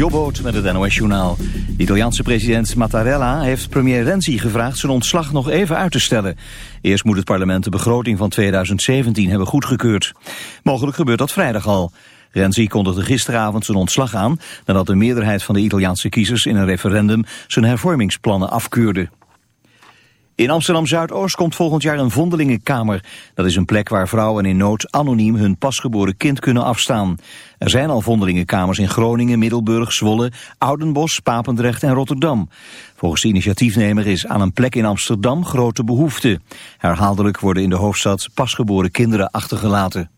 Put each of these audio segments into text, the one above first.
Jobboot met het NOS Journaal. De Italiaanse president Mattarella heeft premier Renzi gevraagd zijn ontslag nog even uit te stellen. Eerst moet het parlement de begroting van 2017 hebben goedgekeurd. Mogelijk gebeurt dat vrijdag al. Renzi kondigde gisteravond zijn ontslag aan nadat de meerderheid van de Italiaanse kiezers in een referendum zijn hervormingsplannen afkeurde. In Amsterdam-Zuidoost komt volgend jaar een vondelingenkamer. Dat is een plek waar vrouwen in nood anoniem hun pasgeboren kind kunnen afstaan. Er zijn al vondelingenkamers in Groningen, Middelburg, Zwolle, Oudenbosch, Papendrecht en Rotterdam. Volgens de initiatiefnemer is aan een plek in Amsterdam grote behoefte. Herhaaldelijk worden in de hoofdstad pasgeboren kinderen achtergelaten.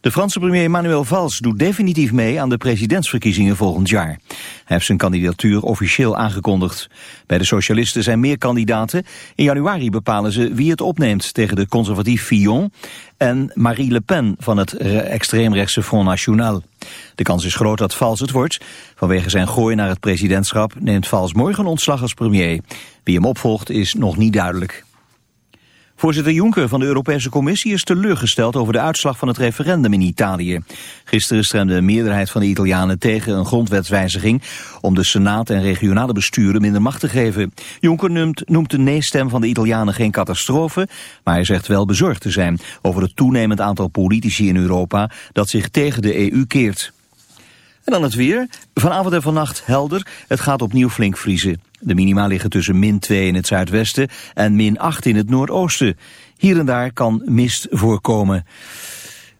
De Franse premier Emmanuel Valls doet definitief mee aan de presidentsverkiezingen volgend jaar. Hij heeft zijn kandidatuur officieel aangekondigd. Bij de socialisten zijn meer kandidaten. In januari bepalen ze wie het opneemt tegen de conservatief Fillon en Marie Le Pen van het extreemrechtse Front National. De kans is groot dat Valls het wordt. Vanwege zijn gooi naar het presidentschap neemt Valls morgen ontslag als premier. Wie hem opvolgt is nog niet duidelijk. Voorzitter Juncker van de Europese Commissie is teleurgesteld over de uitslag van het referendum in Italië. Gisteren stemde een meerderheid van de Italianen tegen een grondwetswijziging om de Senaat en regionale besturen minder macht te geven. Juncker noemt, noemt de nee-stem van de Italianen geen catastrofe, maar hij zegt wel bezorgd te zijn over het toenemend aantal politici in Europa dat zich tegen de EU keert. En dan het weer. Vanavond en vannacht helder. Het gaat opnieuw flink vriezen. De minima liggen tussen min 2 in het zuidwesten en min 8 in het noordoosten. Hier en daar kan mist voorkomen.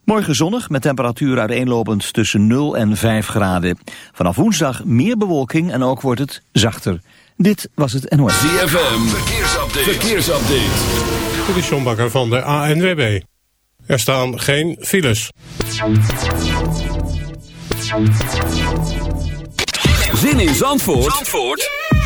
Morgen zonnig met temperatuur uiteenlopend tussen 0 en 5 graden. Vanaf woensdag meer bewolking en ook wordt het zachter. Dit was het NOS. ZFM, verkeersupdate. verkeersupdate. Dit is John Bakker van de ANWB. Er staan geen files. Zin in Zandvoort? Zandvoort?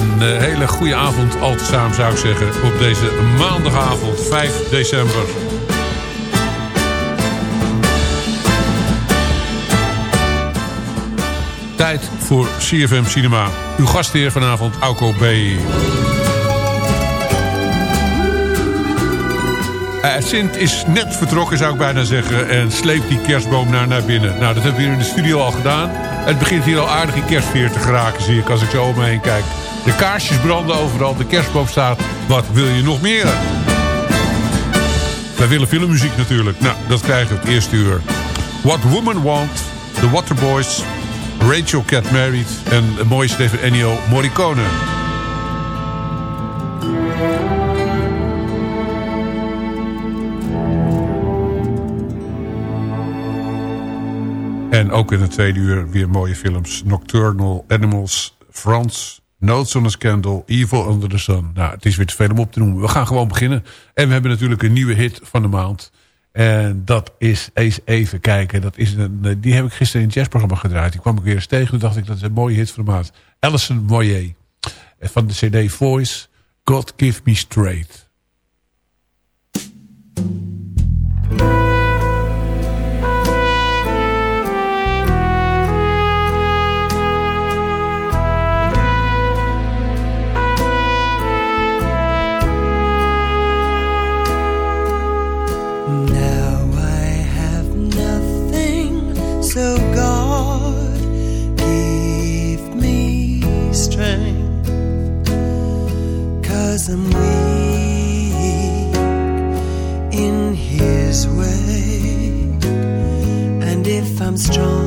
Een uh, hele goede avond al te samen zou ik zeggen op deze maandagavond 5 december. Tijd voor CFM Cinema. Uw gastheer vanavond, Auko B. Uh, Sint is net vertrokken, zou ik bijna zeggen. En sleept die kerstboom naar, naar binnen. Nou, dat hebben we hier in de studio al gedaan. Het begint hier al aardig in kerstfeer te geraken, zie ik, als ik zo om me heen kijk. De kaarsjes branden overal, de kerstboom staat. Wat wil je nog meer? Wij willen filmmuziek natuurlijk. Nou, dat krijgen we het eerste uur. What Woman Want, The Waterboys, Rachel Cat Married... en een mooie Stefan Ennio Morricone. En ook in het tweede uur weer mooie films. Nocturnal Animals, France, Notes on a Scandal, Evil Under the Sun. Nou, het is weer te veel om op te noemen. We gaan gewoon beginnen. En we hebben natuurlijk een nieuwe hit van de maand. En dat is eens even kijken. Dat is een, die heb ik gisteren in het jazzprogramma gedraaid. Die kwam ik weer eens tegen. Toen dacht ik, dat is een mooie hit van de maand. Alison Moyer. Van de cd Voice. God Give Me Straight. I'm strong.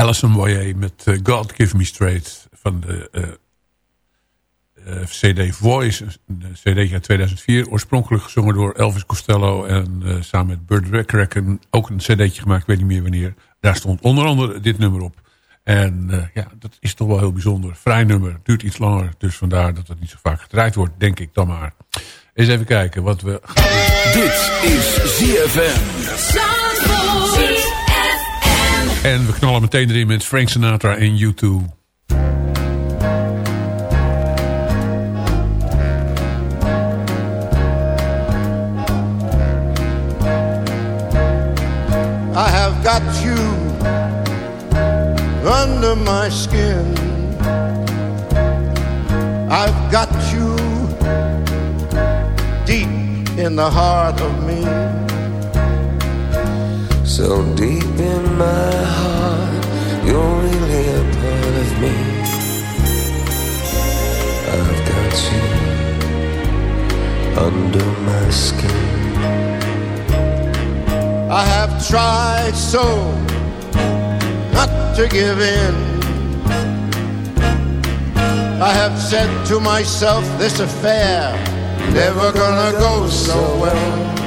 Alison Boyer met eh, God Give Me Straight van de eh, eh, CD Voice. Een CD uit 2004. Oorspronkelijk gezongen door Elvis Costello en eh, samen met Burt Bacharach. Ook een cd'tje gemaakt, ik weet niet meer wanneer. Daar stond onder andere dit nummer op. En eh, ja, dat is toch wel heel bijzonder. Vrij nummer, duurt iets langer. Dus vandaar dat het niet zo vaak gedraaid wordt, denk ik dan maar. Eens even kijken wat we gaan doen. Dit is ZFM. En we knallen meteen erin met Frank Sinatra en U2. I have got you under my skin. I've got you deep in the heart of me. So deep in my heart, you're really a part of me. I've got you under my skin. I have tried so not to give in. I have said to myself, this affair never gonna go so well.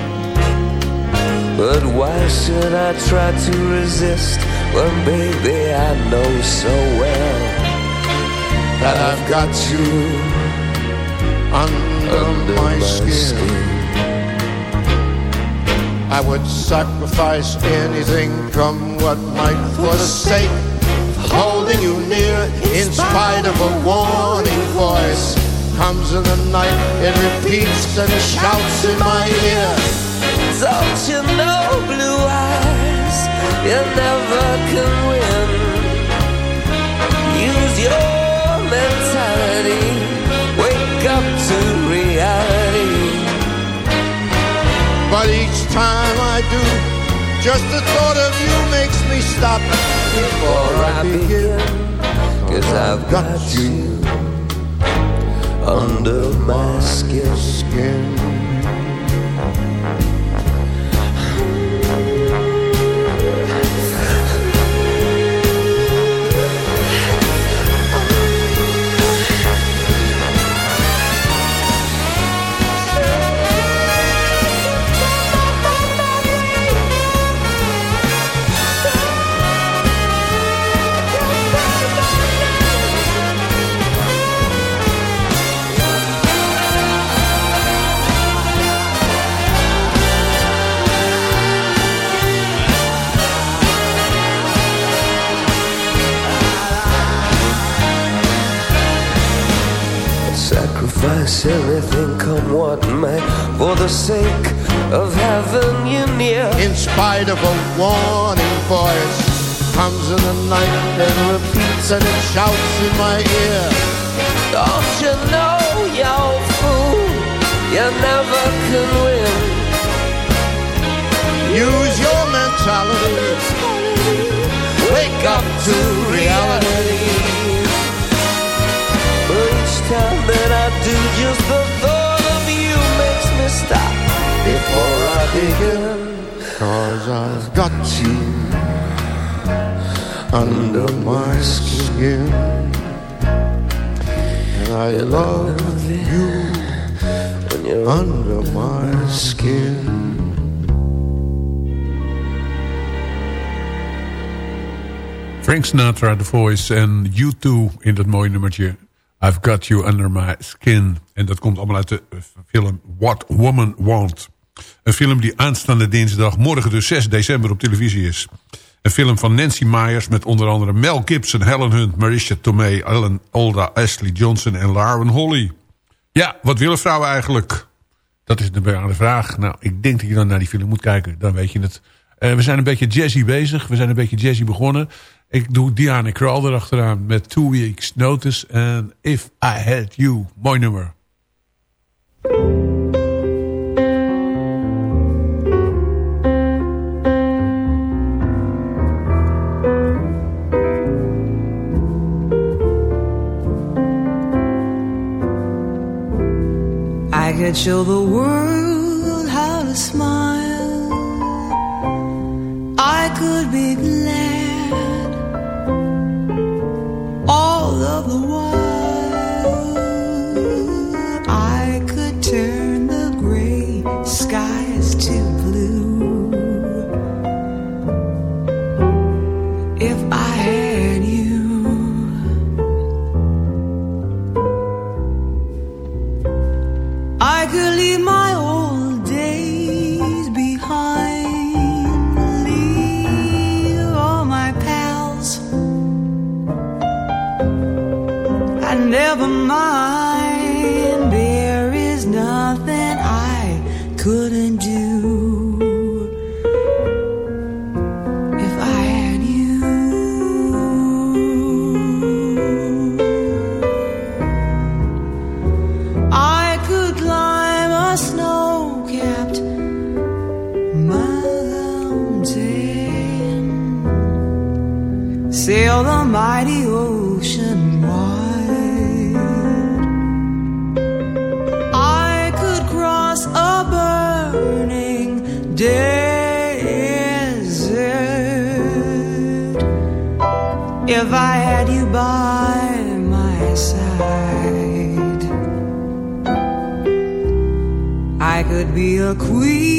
But why should I try to resist when, baby, I know so well That I've got you under, under my, skin. I would sacrifice anything, come what might, for the sake of holding you near. In spite of a warning voice, comes in the night, it repeats and shouts in my ear. Don't you know, blue eyes, you never can win. Use your mentality, wake up to reality. But each time I do, just the thought of you makes me stop before I begin, cause I've got you under my skin. Sacrifice everything, come what may, for the sake of having you near. In spite of a warning voice, comes in the night and repeats and it shouts in my ear. Don't you know, you're fool, you never can win. Use your mentality, wake up to reality. Do, just the thought of you makes me stop before I begin. Cause I've got you under my skin. And I love you When you're under my skin. Frank Sinatra, The Voice en U2 in dat mooie nummertje. I've Got You Under My Skin. En dat komt allemaal uit de film What Woman Want. Een film die aanstaande dinsdag, morgen dus 6 december op televisie is. Een film van Nancy Myers met onder andere Mel Gibson, Helen Hunt, Marissa Tomei, Ellen Alda, Ashley Johnson en Lauren Holly. Ja, wat willen vrouwen eigenlijk? Dat is de bejaarde vraag. Nou, ik denk dat je dan naar die film moet kijken. Dan weet je het. Eh, we zijn een beetje jazzy bezig. We zijn een beetje jazzy begonnen. Ik doe Diana Krall erachteraan met Two Weeks Notice. En If I Had You. Mooi nummer. I could show the world how to smile. I could be smile. Queen,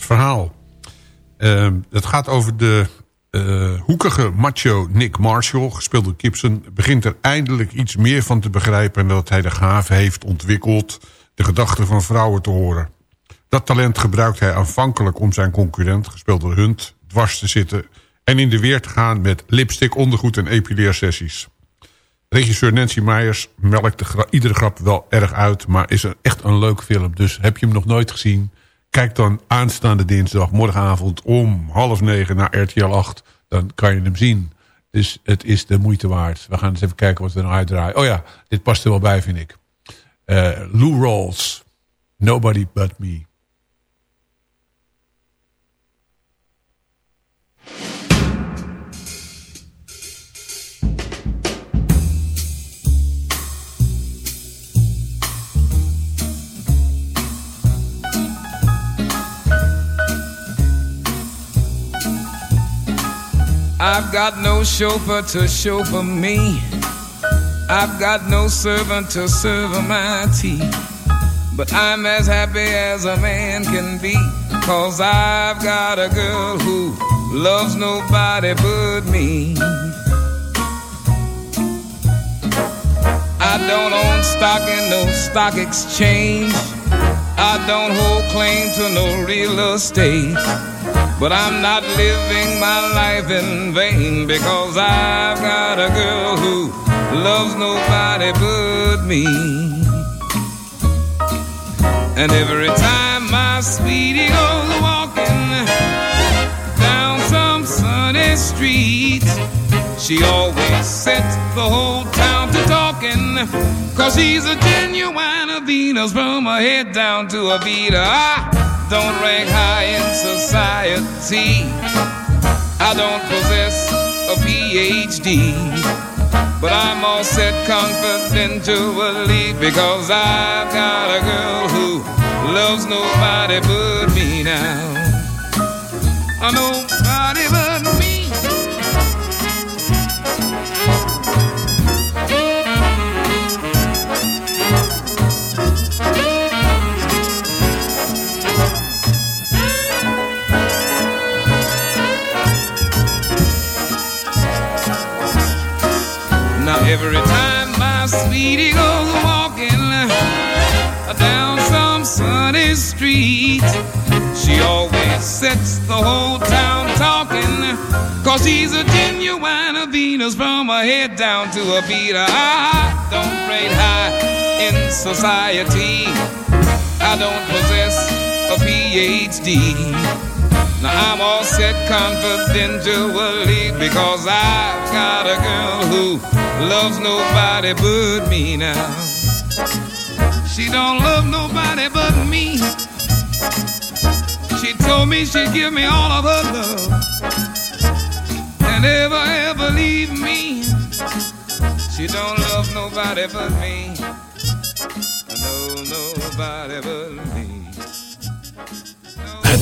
verhaal. Ehm, het gaat over de eh, hoekige macho Nick Marshall, gespeeld door Gibson. Begint er eindelijk iets meer van te begrijpen... en dat hij de gave heeft ontwikkeld de gedachten van vrouwen te horen. Dat talent gebruikt hij aanvankelijk om zijn concurrent, gespeeld door Hunt, dwars te zitten... en in de weer te gaan met lipstick, ondergoed en epileersessies. Regisseur Nancy Myers melkt iedere grap wel erg uit... maar is een, echt een leuk film. Dus heb je hem nog nooit gezien... kijk dan aanstaande dinsdag, morgenavond om half negen naar RTL 8. Dan kan je hem zien. Dus het is de moeite waard. We gaan eens even kijken wat we nou uitdraaien. Oh ja, dit past er wel bij, vind ik. Eh, Lou Rawls, Nobody But Me. I've got no chauffeur to chauffeur me. I've got no servant to serve my tea. But I'm as happy as a man can be. Cause I've got a girl who loves nobody but me. I don't own stock in no stock exchange. I don't hold claim to no real estate. But I'm not living my life in vain because I've got a girl who loves nobody but me. And every time my sweetie goes walking down some sunny street, she always sets the whole town. Cause she's a genuine Venus from her head down to her feet. I don't rank high in society. I don't possess a PhD. But I'm all set confidentially because I've got a girl who loves nobody but me now. Nobody but every time my sweetie goes walking down some sunny street, she always sets the whole town talking. Cause she's a genuine Venus from her head down to her feet. I don't rate high in society. I don't possess a PhD. Now I'm all set confidentially because I've got a girl who loves nobody but me now. She don't love nobody but me. She told me she'd give me all of her love and never ever leave me. She don't love nobody but me. No, nobody but me.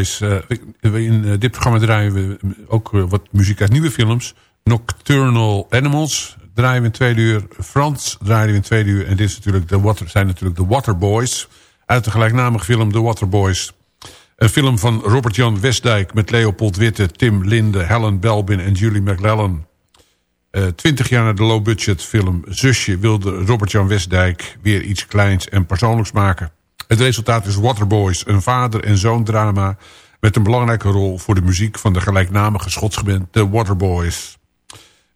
Eh, in eh, dit programma draaien we eh, ook wat muziek uit nieuwe films. Nocturnal Animals draaien we in tweede uur. Frans draaien we in tweede uur. En dit is natuurlijk de water, zijn natuurlijk de Waterboys. Uit de gelijknamige film The Waterboys. Een film van Robert-Jan Westdijk met Leopold Witte, Tim Linde, Helen Belbin en Julie McLellan. Twintig jaar na de low-budget film Zusje wilde Robert-Jan Westdijk weer iets kleins en persoonlijks maken. Het resultaat is Waterboys, een vader- en zoon drama met een belangrijke rol voor de muziek van de gelijknamige schotsgeband The Waterboys.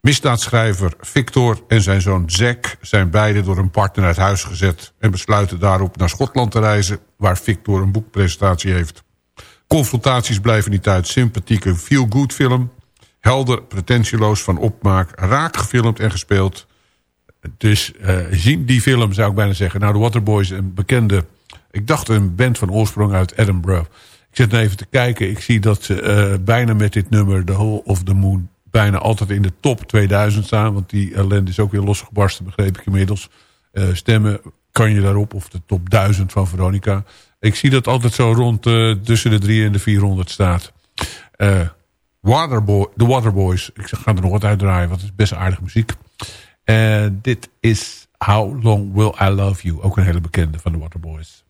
Misdaadschrijver Victor en zijn zoon Zack zijn beide door een partner uit huis gezet... en besluiten daarop naar Schotland te reizen... waar Victor een boekpresentatie heeft. Confrontaties blijven niet uit. Sympathieke feel-good film. Helder, pretentieloos van opmaak. Raak gefilmd en gespeeld. Dus uh, zien die film zou ik bijna zeggen. Nou, de Waterboys, een bekende... Ik dacht een band van oorsprong uit Edinburgh. Ik zit even te kijken. Ik zie dat ze uh, bijna met dit nummer... The Hole of the Moon bijna altijd in de top 2000 staan. Want die ellende is ook weer losgebarsten, begreep ik inmiddels. Uh, stemmen kan je daarop, of de top 1000 van Veronica. Ik zie dat altijd zo rond uh, tussen de 3 en de 400 staat. Waterboy, The Waterboys, ik ga er nog wat uitdraaien, want het is best aardige muziek. Dit is How Long Will I Love You, ook een hele bekende van de Waterboys.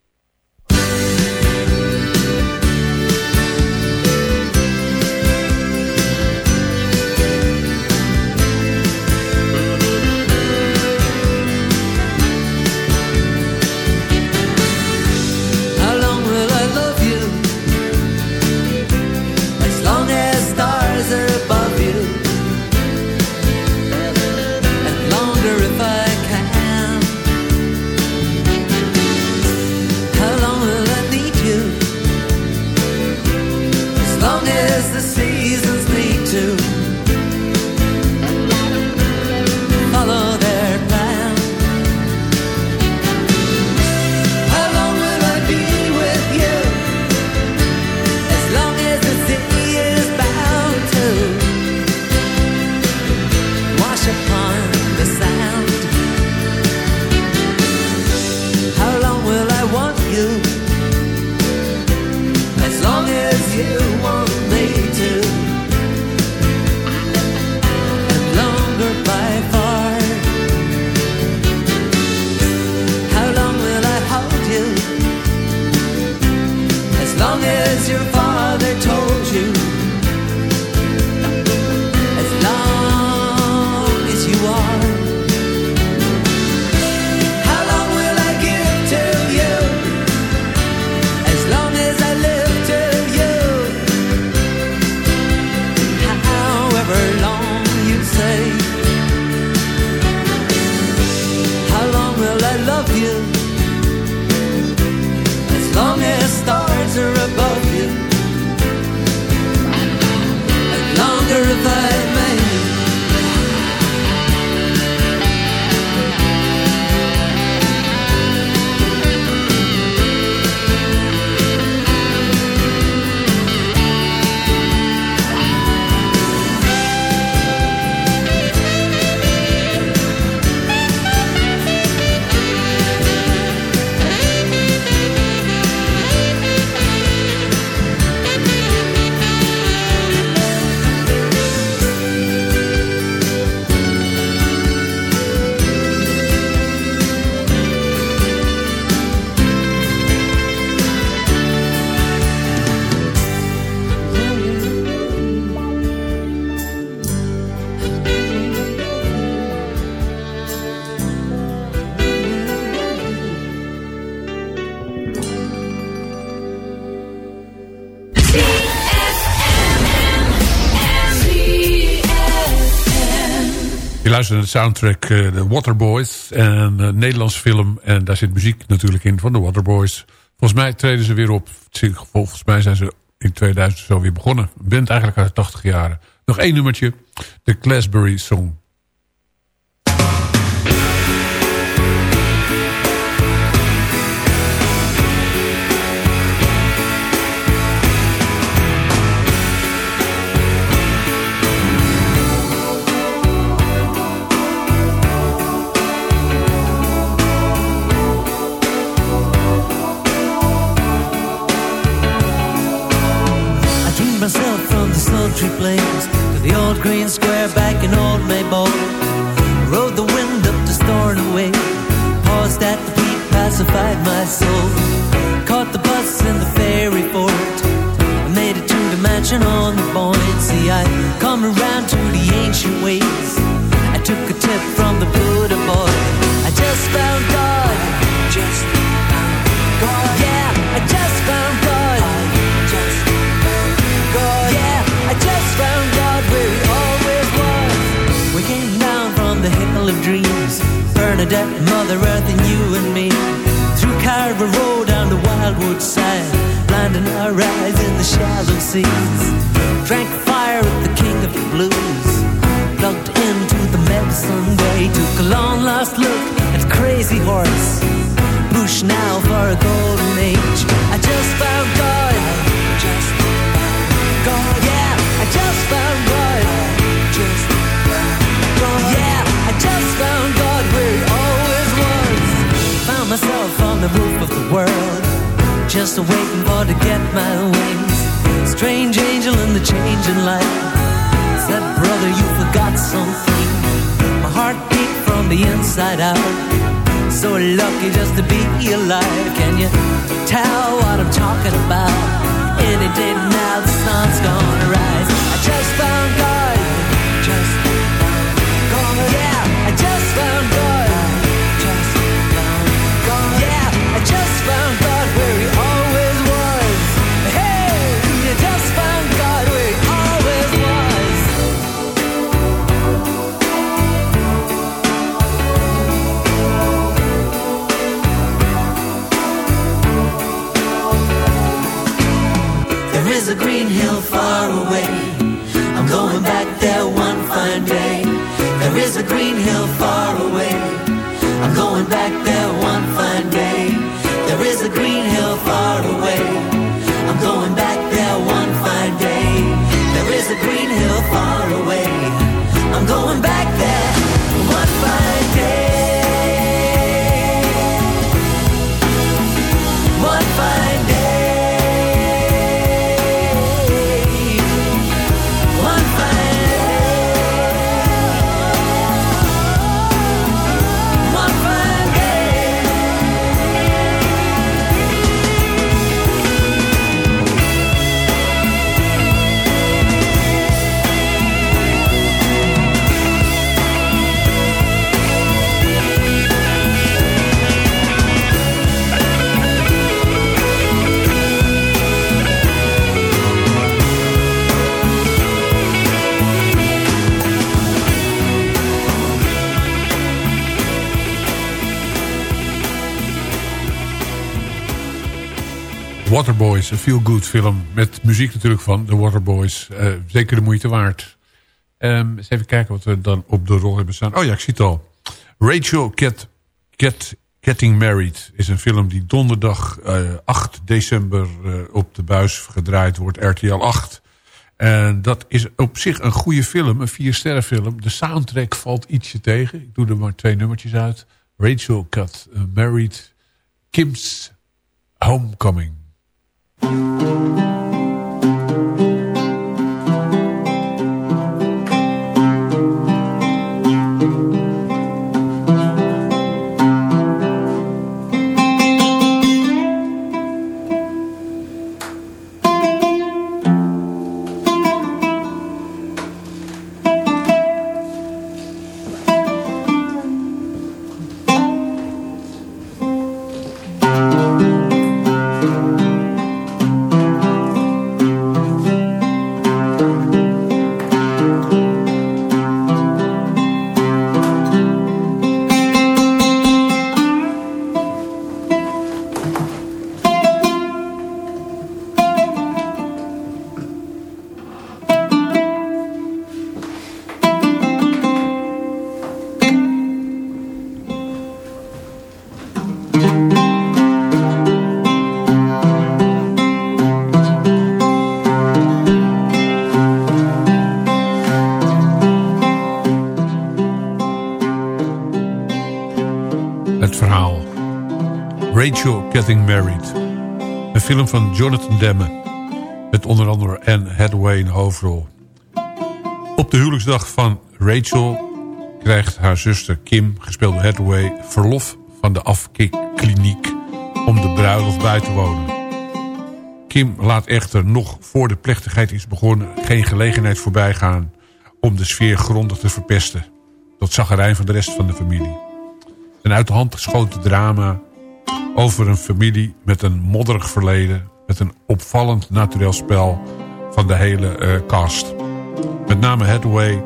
Luisteren naar de soundtrack uh, The Waterboys. En een uh, Nederlandse film. En daar zit muziek natuurlijk in van de Waterboys. Volgens mij treden ze weer op. Volgens mij zijn ze in 2000 zo weer begonnen. Bent eigenlijk uit de 80 jaren. Nog één nummertje. De Glasbury Song. country plains To the old green square back in old Maybole. Rode the wind up to Storn away Paused at the feet, pacified my soul. Caught the bus in the ferry port I made it to the mansion on the point. See, I come around to the ancient ways. I took a tip from the Bernadette, Mother Earth, and you and me. Through Carver Road down the Wildwood side, blinding our eyes in the shallow seas. Drank fire at the King of the Blues, plugged into the medicine way. Took a long lost look at Crazy Horse, push now for a golden age. I just found God, world, just waiting for to get my wings. Strange angel in the changing light said, brother, you forgot something. My heart beat from the inside out. So lucky just to be alive. Can you tell what I'm talking about? Any day now the sun's gonna rise. I just found God. Just found God. Yeah, I just found God. Green hill far away. I'm going back there one fine day. There is a green hill far away. I'm going back there Waterboys, een feel-good film. Met muziek natuurlijk van de Waterboys. Eh, zeker de moeite waard. Ehm, eens even kijken wat we dan op de rol hebben staan. Oh ja, ik zie het al. Rachel Get, Getting Married is een film die donderdag eh, 8 december eh, op de buis gedraaid wordt. RTL 8. En dat is op zich een goede film, een vier sterren film. De soundtrack valt ietsje tegen. Ik doe er maar twee nummertjes uit. Rachel Got Married. Kim's Homecoming. thank you van Jonathan Demme. Met onder andere Anne Hathaway in hoofdrol. Op de huwelijksdag van Rachel krijgt haar zuster Kim, gespeeld door Hathaway... verlof van de afkikkliniek om de bruiloft bij te wonen. Kim laat echter nog voor de plechtigheid is begonnen... geen gelegenheid voorbij gaan om de sfeer grondig te verpesten. Tot zagerijn van de rest van de familie. Een uit de hand geschoten drama over een familie met een modderig verleden... met een opvallend naturel spel van de hele eh, cast. Met name Hathaway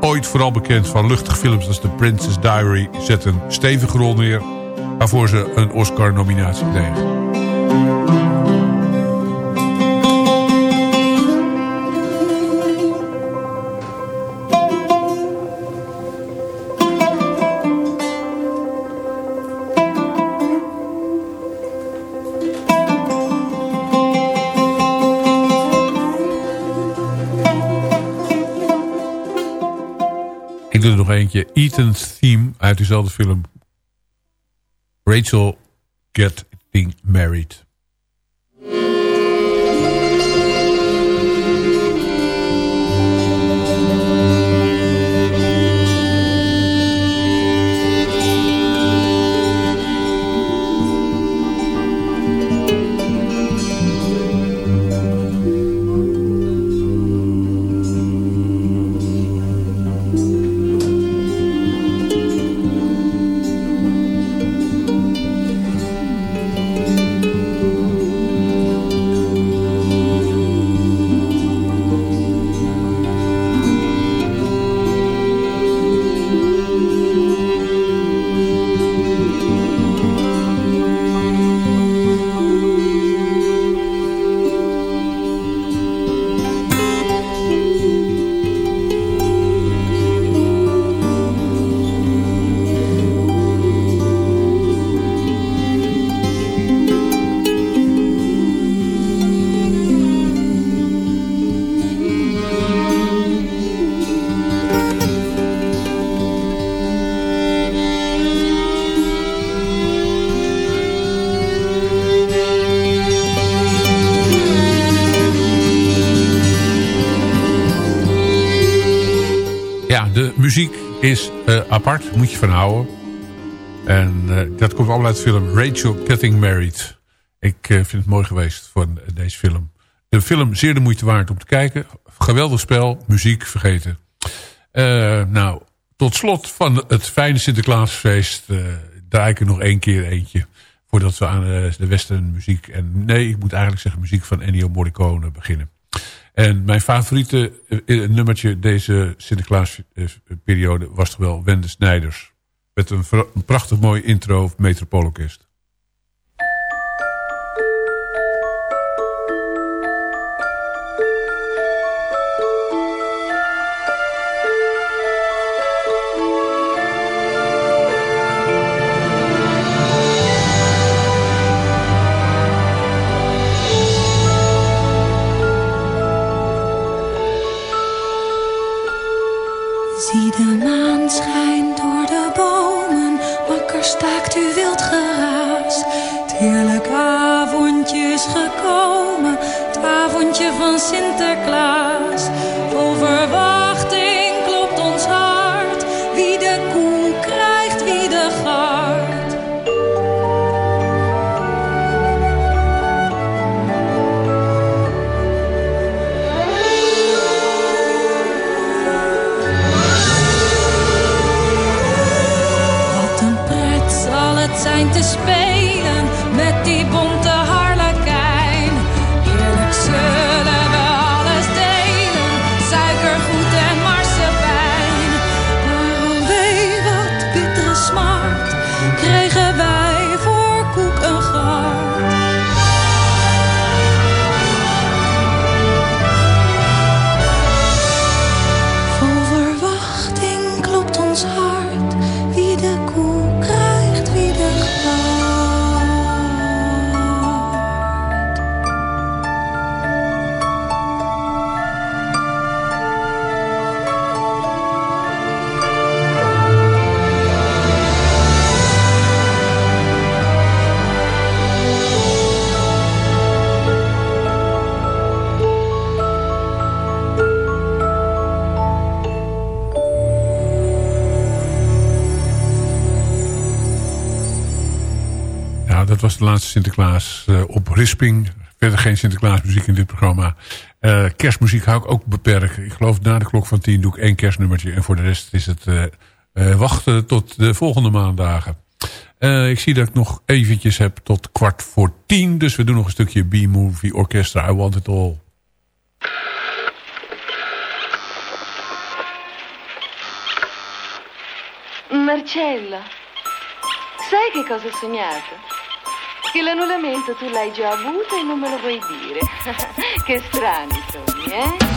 ooit vooral bekend van luchtige films als The Princess Diary... zet een stevige rol neer waarvoor ze een Oscar-nominatie kreeg. Nog eentje. Ethan's Theme uit diezelfde film. Rachel Getting Married. Muziek is eh, apart, moet je van houden. En eh, dat komt allemaal uit de film Rachel Getting Married. Ik eh, vind het mooi geweest van deze film. De film zeer de moeite waard om te kijken. Geweldig spel, muziek vergeten. nou, tot slot van het fijne Sinterklaasfeest... draai ik er nog één keer eentje... voordat we aan de western muziek... en nee, ik moet eigenlijk zeggen muziek van Ennio Morricone beginnen. En mijn favoriete uh, nummertje deze Sinterklaasperiode was toch wel Wende Snijders. Met een, een prachtig mooi intro Metropoolorkest. Gekomen, het avondje van Sinterklaas. Was de laatste Sinterklaas eh, op Risping. Verder geen Sinterklaasmuziek in dit programma. Eh, kerstmuziek hou ik ook beperkt. Ik geloof na de klok van tien doe ik één kerstnummertje. En voor de rest is het eh, wachten tot de volgende maandagen. Ik zie dat ik nog eventjes heb tot kwart voor tien. Dus we doen nog een stukje B-Movie Orchestra. I Want It All. Marcello, sai che cosa ho? Che l'annullamento tu l'hai già avuto e non me lo vuoi dire. che strani sogni, eh?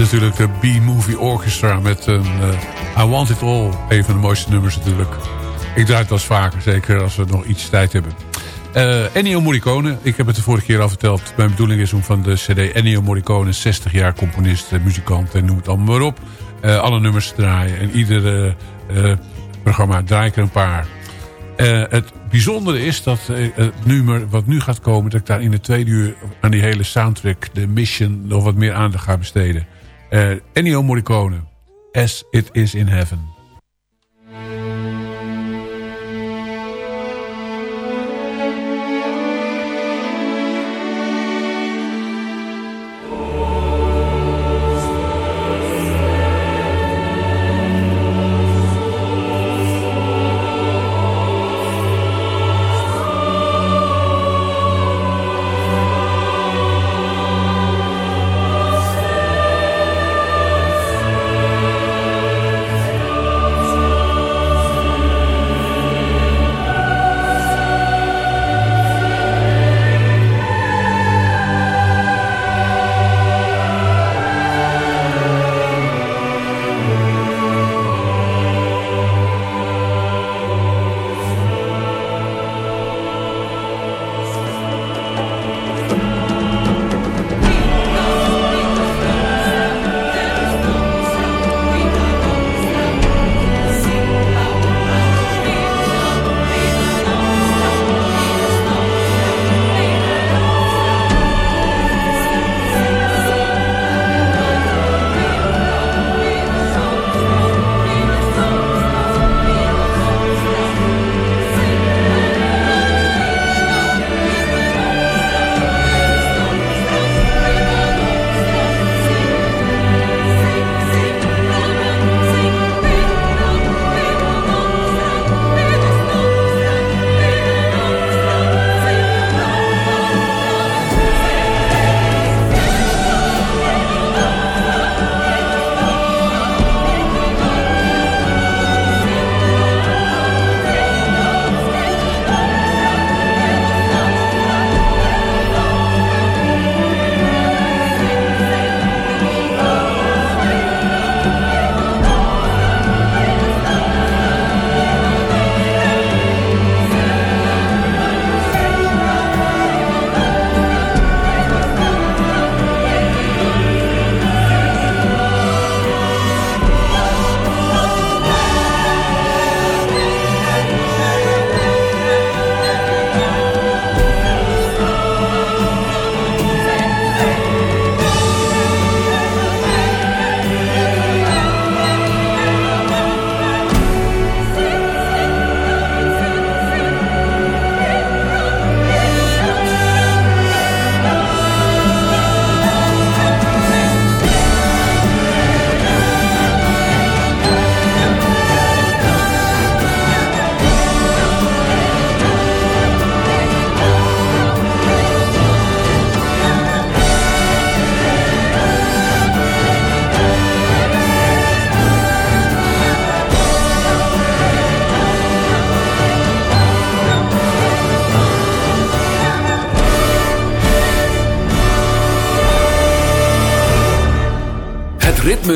Natuurlijk de B-Movie Orchestra met een uh, I Want It All. Een van de mooiste nummers natuurlijk. Ik draai het wel eens vaker, zeker als we nog iets tijd hebben. Uh, Ennio Morricone, ik heb het de vorige keer al verteld. Mijn bedoeling is om van de cd Ennio Morricone, 60 jaar componist, uh, muzikant en noem het allemaal maar op. Alle nummers te draaien. En ieder programma draai ik er een paar. het bijzondere is dat het nummer wat nu gaat komen... dat ik daar in de tweede uur aan die hele soundtrack... de mission nog wat meer aandacht ga besteden. Ennio Morricone, As It Is In Heaven.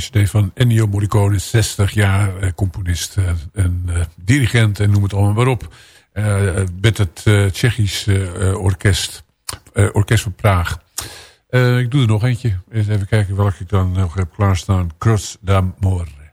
Van Ennio Morricone, 60 jaar eh, componist eh, en eh, dirigent en noem het allemaal maar op. Met het Tsjechisch orkest, Orkest van Praag. Ik doe er nog eentje. Eens even kijken welke ik dan nog heb klaarstaan. Cross d'Amore.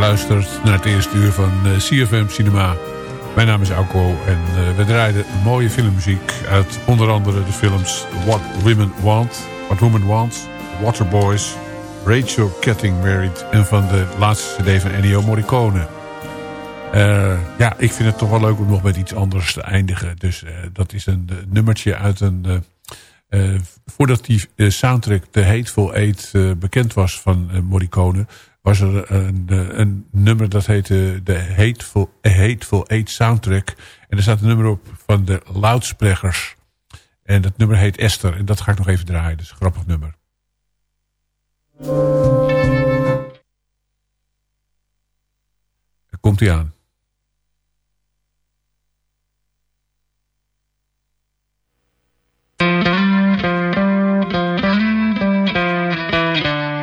Geluisterd naar het eerste uur van eh, CFM Cinema. Mijn naam is Alco en uh, we draaiden mooie filmmuziek uit onder andere de films What Women Want, What Women Want, Waterboys, Rachel Getting Married en van de laatste cd van Ennio Morricone. Uh, ja, ik vind het toch wel leuk om nog met iets anders te eindigen. Dus dat is een nummertje uit een... voordat die soundtrack The Hateful Eight bekend was van Morricone was er een, een nummer dat heette de Hateful, Hateful Eight Soundtrack. En er staat een nummer op van de Loudspreggers. En dat nummer heet Esther. En dat ga ik nog even draaien. Dat is een grappig nummer. Komt hij aan.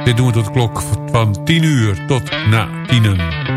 Dit doen we tot de klok van 10 uur tot na tienen.